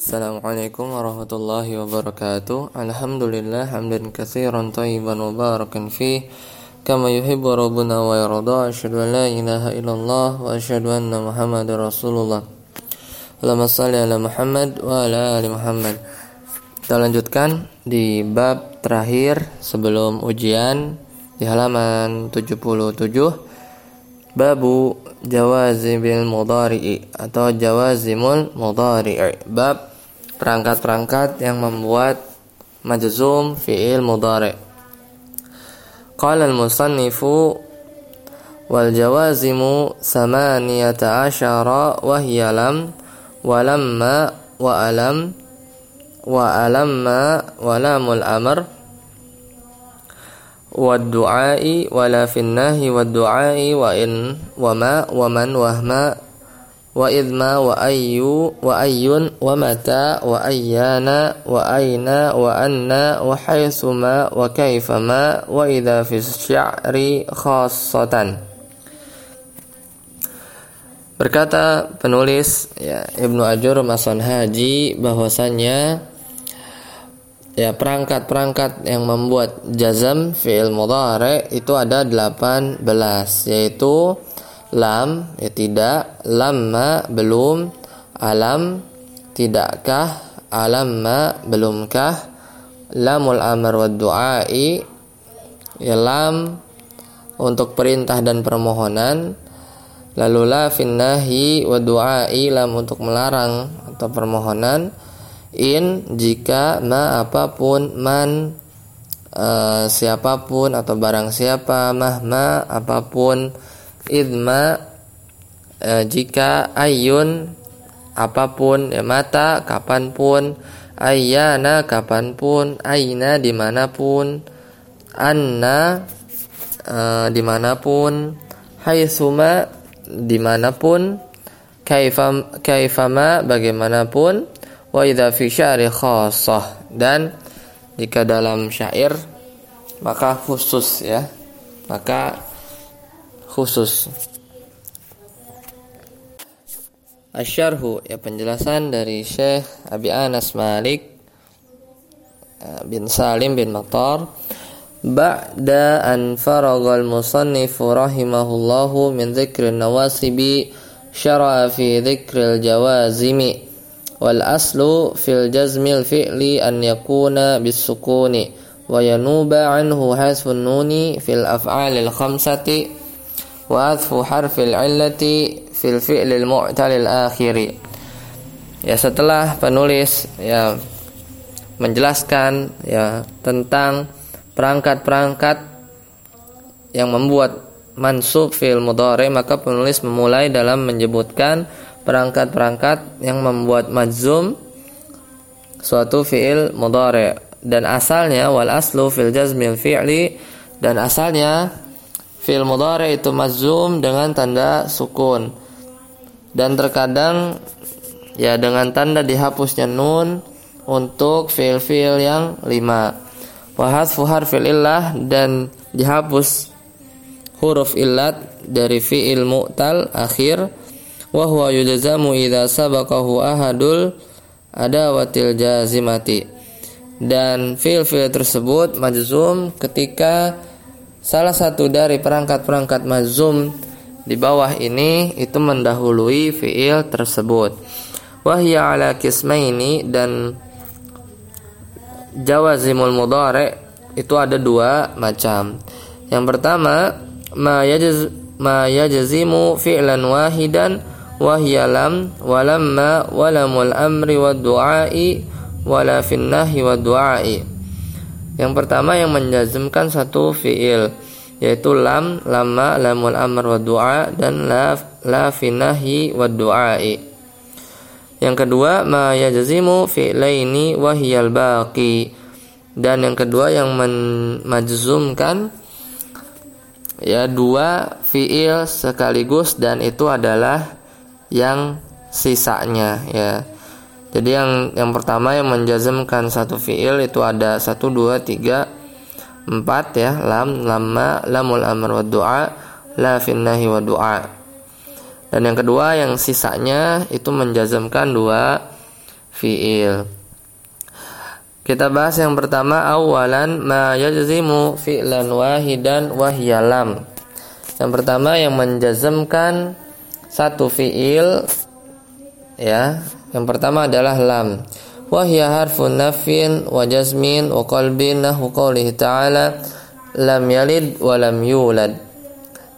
Assalamualaikum warahmatullahi wabarakatuh. Alhamdulillah hamdan katsiran tayyiban mubarakan fi. Kama yuhibbu rabbuna wa yarda asyhadu an la ilaha illallah wa asyhadu anna muhammadar rasulullah. Allahumma shalli ala Muhammad wa ala ali Muhammad. Kita lanjutkan di bab terakhir sebelum ujian di halaman 77 Babu jawazibil mudhari'i atau jawazimul mudhari'i. Bab perangkat-perangkat yang membuat majzum fi'il mudhari. Qala al-musannifu wal jawazimu samaniyata asyara wa hiya lam wa lamma wa alam wa alamma wa lamul amr wa du'ai wa la finnahi wa du'ai wa in wa idma wa ayyu wa ayyun wa mata wa ayyana wa aina wa anna wa haitsuma wa kaifama wa idza fi syi'ri khassatan. Berkata penulis ya Ibnu Ajur Mason Haji bahwasanya ya perangkat-perangkat yang membuat jazam fi'il mudhari itu ada 18 yaitu lam ya tidak. Lamma belum. Alam tidakkah? Alamma belumkah? Lamul amr wa du'ai. Ya lam untuk perintah dan permohonan. Lalu la finnahi wa du'ai lam untuk melarang atau permohonan. In jika ma apa pun man uh, siapa pun atau barang siapa mahma apa pun idma e, jika ayun apa pun ya mata kapan pun ayana kapan pun aina di mana pun anna e, di mana pun haitsuma di mana pun kaifam kaifama bagaimanapun wa idza fi sya'ri khassah. Dan jika dalam syair maka khusus ya maka khusus. Asyarhu ya penjelasan dari Syekh Abi Anas Malik eh, bin Salim bin Matar Ba'da an faragal musannifu rahimahullahu min dzikri nawasibi syara'a fi dzikril jawazimi wal aslu fil jazmil fi'li an yakuna bis sukuni wa yanuba anhu hasfun nuni fil af'alil khamsati wa harfil illati fil fi'lil mu'talil akhiri ya setelah penulis ya menjelaskan ya tentang perangkat-perangkat yang membuat mansub fil mudhari maka penulis memulai dalam menyebutkan perangkat-perangkat yang membuat majzum suatu fi'il mudhari. Dan asalnya wal aslu fil jazmil fi'li dan asalnya Fi'il mudhari itu mazum dengan tanda sukun. Dan terkadang ya dengan tanda dihapusnya nun untuk fi'il-fi'il yang lima. Wa hadfu harfil illah dan dihapus huruf illat dari fi'il mu'tal akhir wa huwa yujzamu idza sabaqahu ahadul adawatil jazimati dan fi'il-fi'il tersebut majzum ketika Salah satu dari perangkat-perangkat mazum di bawah ini itu mendahului fiil tersebut. Wahya ala kismaini dan jawazimul mudhari itu ada dua macam. Yang pertama ma yajaz ma yajzimu fi'lan wahidan wahya lam walamma walamul amri wad du'ai wala finnahi wad du'ai yang pertama yang menjazmkan satu fiil yaitu lam, lama, lamul amr wa du'a dan la la finahi wa du'ai. Yang kedua ma yajzimu fi'laini wa hiyal baqi. Dan yang kedua yang menjazmkan ya dua fiil sekaligus dan itu adalah yang sisanya ya. Jadi yang yang pertama yang menjazmkan satu fiil itu ada satu dua tiga empat ya lam lama lamul amr wa du'a la finnahi wa du'a. Dan yang kedua yang sisanya itu menjazmkan dua fiil. Kita bahas yang pertama awalan ma yajzimu fi'lan wahidan wahyalam. Yang pertama yang menjazmkan satu fiil ya. Yang pertama adalah lam. Wahya harfun nafin wa jazmin wa qalbin nahu qawlihi ta'ala lam yalid wa lam yulad.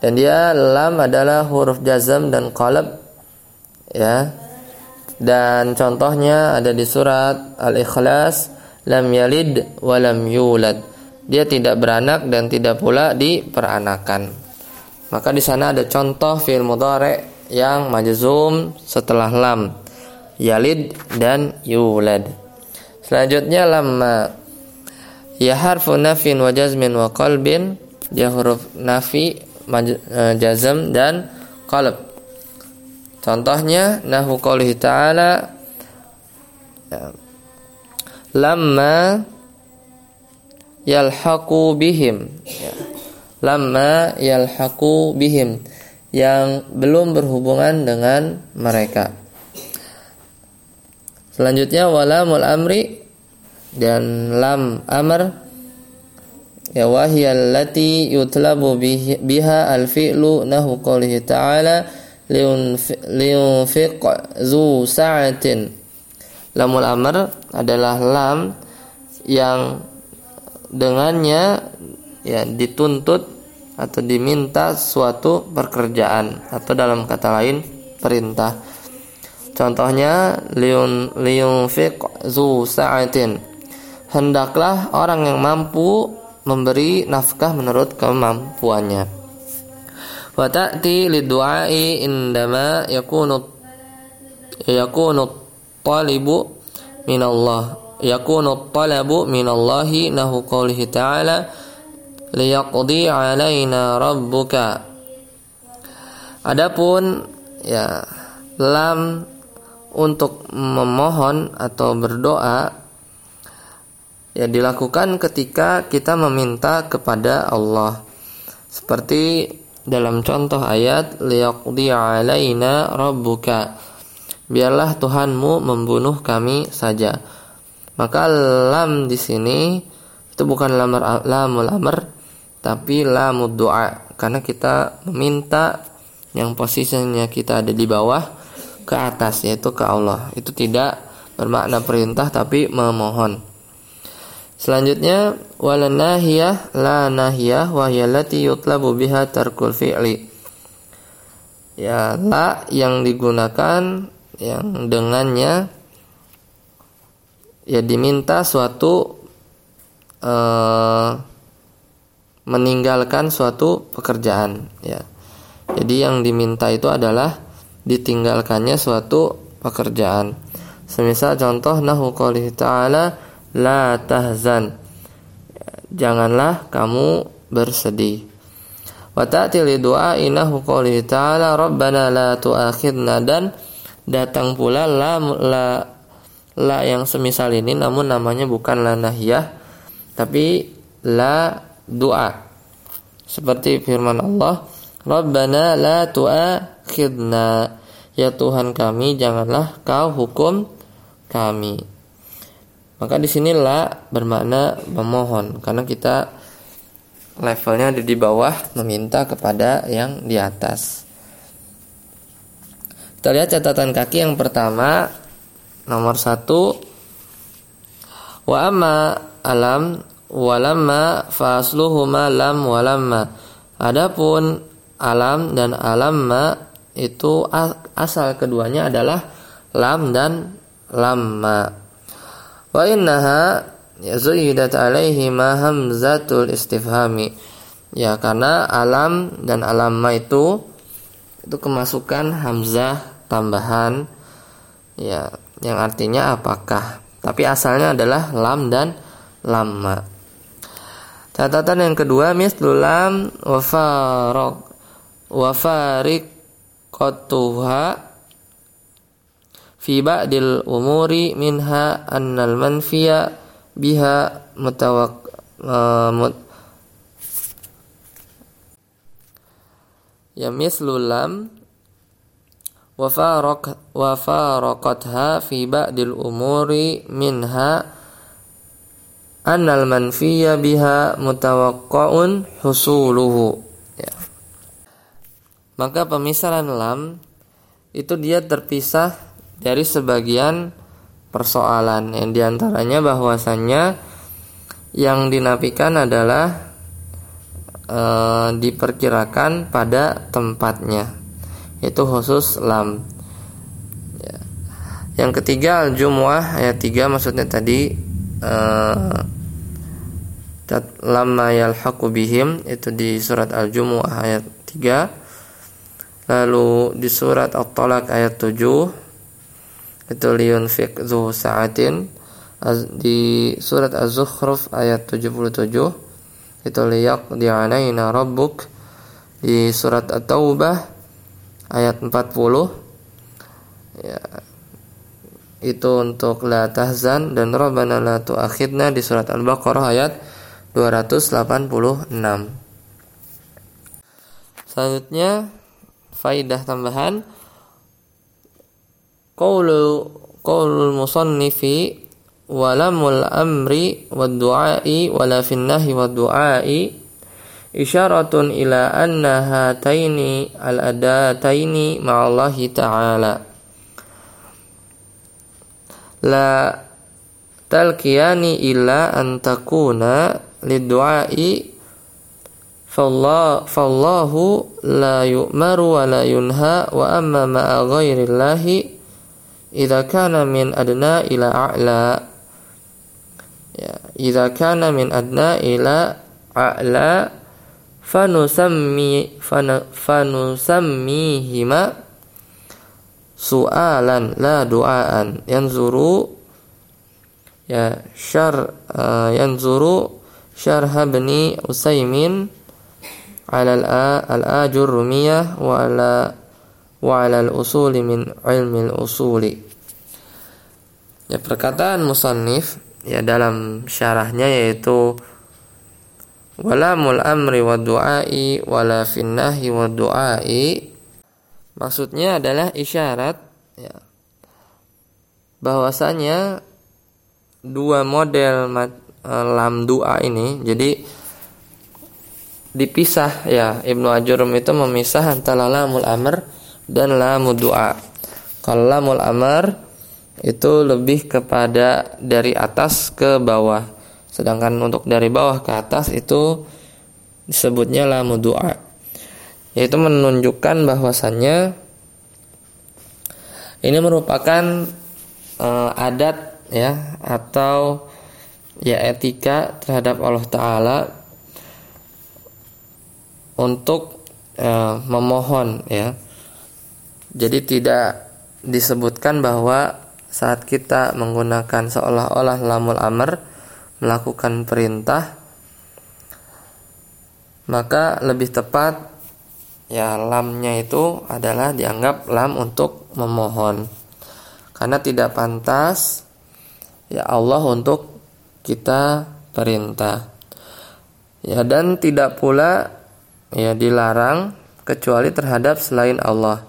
Dan dia lam adalah huruf jazm dan qalb ya. Dan contohnya ada di surat Al-Ikhlas lam yalid wa lam yulad. Dia tidak beranak dan tidak pula diperanakan. Maka di sana ada contoh fi'il mudhari yang majzum setelah lam. Yalid dan yulad. Selanjutnya lamma ya harfu nafin wa jazmin wa qalbin dia huruf nafi eh, jazm dan qalb. Contohnya nahu qoulihi ta'ala ya, lamma yalhaqu bihim ya. lamma yalhaqu bihim yang belum berhubungan dengan mereka selanjutnya walamul amri dan lam amr ya wahiyal lati yutlabu biha al fi'lu nahu qoulihi ta'ala liunfiq zu sa'atin Lamul amr adalah lam yang dengannya ya dituntut atau diminta suatu pekerjaan atau dalam kata lain perintah. Contohnya liun liunfiq zu sa'atin. Hendaklah orang yang mampu memberi nafkah menurut kemampuannya. Wa ta'ti lidu'ai indama yakunu yakunu talibu minallah yakunu talabu minallahi nahu qawlihi ta'ala liyaqdi alaina rabbuka Adapun ya lam untuk memohon atau berdoa ya dilakukan ketika kita meminta kepada Allah seperti dalam contoh ayat liyaqdi alaina rabbuka biarlah Tuhanmu membunuh kami saja. Maka lam di sini itu bukan lamar lamul amr tapi lamud doa karena kita meminta yang posisinya kita ada di bawah ke atas yaitu ke Allah. Itu tidak bermakna perintah tapi memohon. Selanjutnya wala nahiyah la nahiyah wa lati yutlabu biha tarkul fi'li. Ya la yang digunakan yang dengannya ya diminta suatu uh, meninggalkan suatu pekerjaan ya. Jadi yang diminta itu adalah ditinggalkannya suatu pekerjaan. Semisal contoh nahu qouli ta'ala la tahzan. Janganlah kamu bersedih. Wa ta'ti li du'a inahu qouli ta'ala rabbana la tu'akhidna dan datang pula la la la yang semisal ini namun namanya bukan la nahiyah tapi la doa seperti firman Allah Rabbana la tu'akhidna. Ya Tuhan kami janganlah kau hukum kami. Maka di sini la bermakna memohon karena kita levelnya ada di bawah meminta kepada yang di atas. Kita lihat catatan kaki yang pertama nomor satu. Wa amma alam walamma fasluhuma lam walamma adapun alam dan alamma itu asal keduanya adalah lam dan lamma wa innaha yazuidat alaihi ma hamzatul istifhami. Ya karena alam dan alamma itu itu kemasukan hamzah tambahan. Ya yang artinya apakah? Tapi asalnya adalah lam dan lama catatan yang kedua mislu lam wa faraq wa fariqatuha fi ba'dil umuri minha annal manfiya biha mutawak uh, mut, ya mislu lam wa faraqatha fi ba'dil umuri minha annal manfiya biha mutawaqqa'un husuluhu. Maka pemisahan lam itu dia terpisah dari sebagian persoalan yang di antaranya bahwasannya yang dinafikan adalah e, diperkirakan pada tempatnya itu khusus lam ya. yang ketiga al-jumuah ayat 3 maksudnya tadi uh, lamma yalhaqu bihim itu di surat al-jumuah ayat 3 lalu di surat at-talaq ayat 7 itu liyunfiq zu sa'atin. Di surat az-zukhruf ayat 77 itu liyaqdi alaina rabbuk. Di surat at-taubah ayat 40 ya itu untuk la tahzan dan rabbana la tu'akhidna di surat al-baqarah ayat 286 selanjutnya faidah tambahan. Qaulu qaulul musannifi walamul amri wad du'ai wala finnahi wad du'ai isyaratun ila anna hataini al-adataini ma'allahi ta'ala. La talqiyani illa an takuna lidduai fallahu la yu'maru wa la yunha wa amma ma'a ghairillahi idza kana min adna ila a'la. Ya idza kana min adna ila a'la fanusammi fanusammihima su'alan la du'aan. Yanzuru ya syar uh, yanzuru syarha bani Usaimin ala al-ajur rumiyah wa ala wa ala al-usuli min ilmi al-usuli ya perkataan musannif ya dalam syarahnya yaitu walamul amri wa du'ai wala finnahi wa du'ai. Maksudnya adalah isyarat ya bahwasanya dua model uh, lam doa ini jadi dipisah. Ya Ibnu Ajurum itu memisah antara lamul amr dan lamul doa kalau lamul amr itu lebih kepada dari atas ke bawah. Sedangkan untuk dari bawah ke atas itu disebutnya lamu doa. Yaitu menunjukkan bahwasannya ini merupakan uh, adat ya atau ya etika terhadap Allah taala untuk uh, memohon ya. Jadi tidak disebutkan bahwa saat kita menggunakan seolah-olah lamul amr melakukan perintah maka lebih tepat ya lamnya itu adalah dianggap lam untuk memohon karena tidak pantas ya Allah untuk kita perintah ya dan tidak pula ya dilarang kecuali terhadap selain Allah.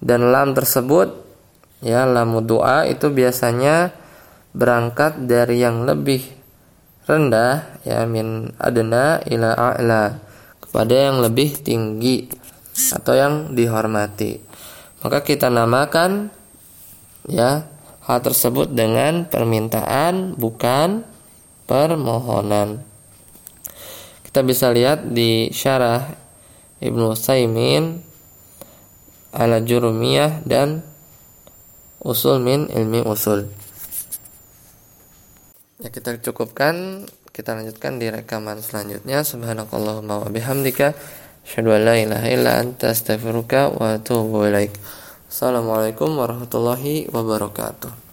Dan lam tersebut ya lam doa itu biasanya berangkat dari yang lebih rendah ya min adna ila a'la kepada yang lebih tinggi atau yang dihormati. Maka kita namakan ya hal tersebut dengan permintaan bukan permohonan kita bisa lihat di syarah Ibnu Saimin ala jurumiyah dan usul min ilmi usul Ya kita cukupkan, kita lanjutkan di rekaman selanjutnya. Subhanakallahumma wa bihamdika asyhadu an la ilaha illa anta astaghfiruka wa atubu ilaik. Assalamualaikum warahmatullahi wabarakatuh.